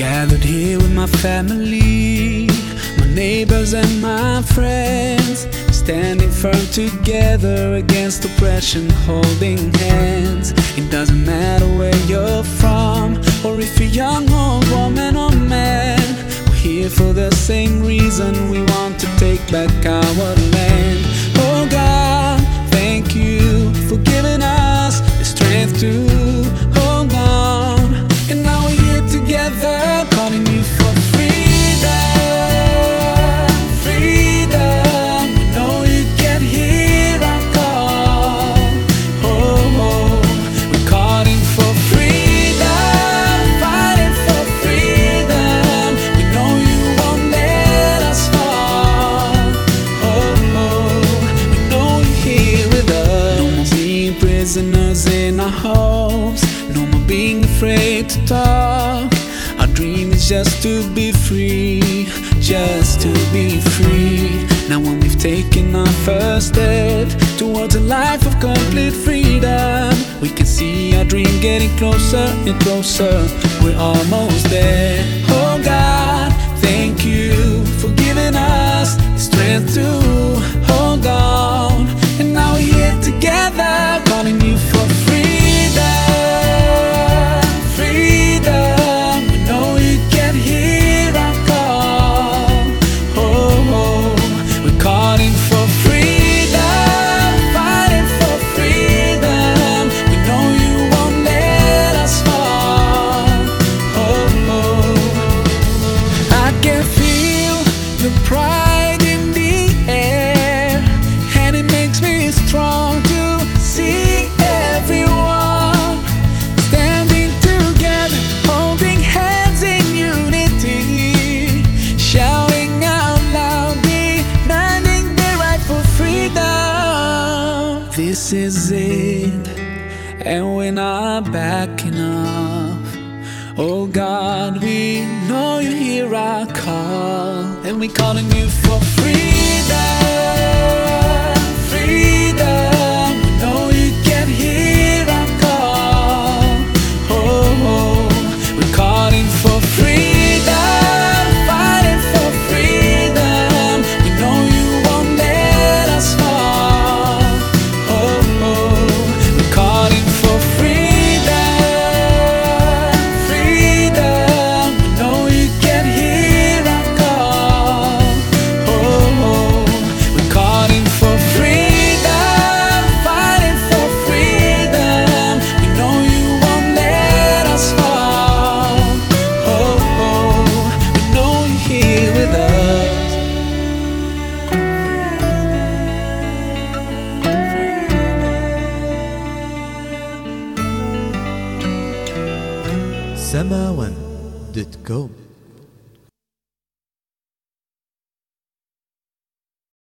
here with my family, my neighbors and my friends, standing firm together against oppression, holding hands. It doesn't matter where you're from, or if you're young, old, woman, or man. We're here for the same reason we want to take back our afraid to talk. Our dream is just to be free, just to be free. Now, when we've taken our first step towards a life of complete freedom, we can see our dream getting closer and closer. We're almost there. Is it, and we're not backing off. Oh God, we know you hear our call, and we're calling you for. Freedom, سماوان دوت كوم